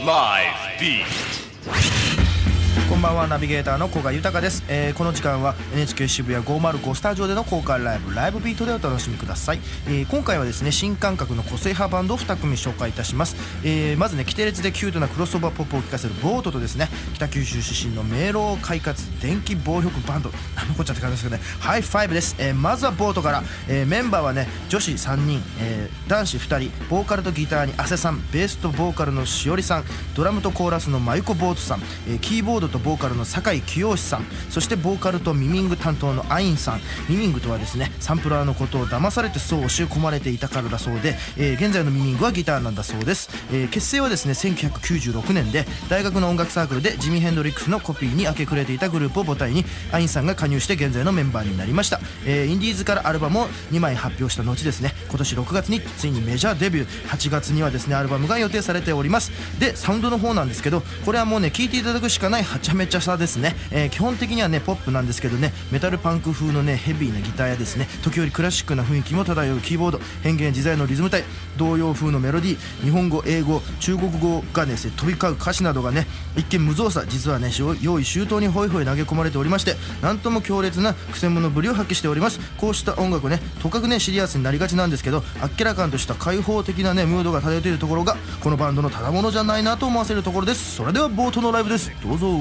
Live Beat. こんばんはナビゲーターの古賀豊です、えーこの時間は NHK 渋谷505スタジオでの公開ライブライブビートでお楽しみください、えー今回はですね新感覚の個性派バンドを2組紹介いたします、えーまずね奇天烈でキュートなクロスオーバーポップを聴かせるボートとですね北九州出身の明朗快活電気暴力バンド。何のこっちゃって感じですけどね。ハイファイブです、えーまずはボートから、えーメンバーはね女子3人、えー男子2人。ボーカルとギターに汗さん。ベースとボーカルのしおりさん。ドラムとコーラスのマユコボートさん、えーキーボードとボーボーカルの酒井清さんそしてボーカルとミミング担当のアインさん。ミミングとはですねサンプラーのことを騙されてそう教え込まれていたからだそうで、えー現在のミミングはギターなんだそうです、えー結成はですね1996年で大学の音楽サークルでジミ・ヘンドリックスのコピーに明け暮れていたグループを母体にアインさんが加入して現在のメンバーになりました、えーインディーズからアルバムを2枚発表した後ですね今年6月についにメジャーデビュー。8月にはですねアルバムが予定されております。でサウンドの方なんですけどこれはもうね聴いていただくしかないはちゃめちゃさですね、えー基本的にはねポップなんですけどねメタルパンク風のねヘビーなギターやですね時折クラシックな雰囲気も漂うキーボード変幻自在のリズム体童謡風のメロディー日本語英語中国語がね飛び交う歌詞などがね一見無造作実はね用意周到にホイホイ投げ込まれておりましてなんとも強烈なくせ者ぶりを発揮しております。こうした音楽ねとかくねシリアスになりがちなんですけどあっけらかんとした開放的なねムードが漂っているところがこのバンドのただものじゃないなと思わせるところです。それでは冒頭のライブです。どうぞ。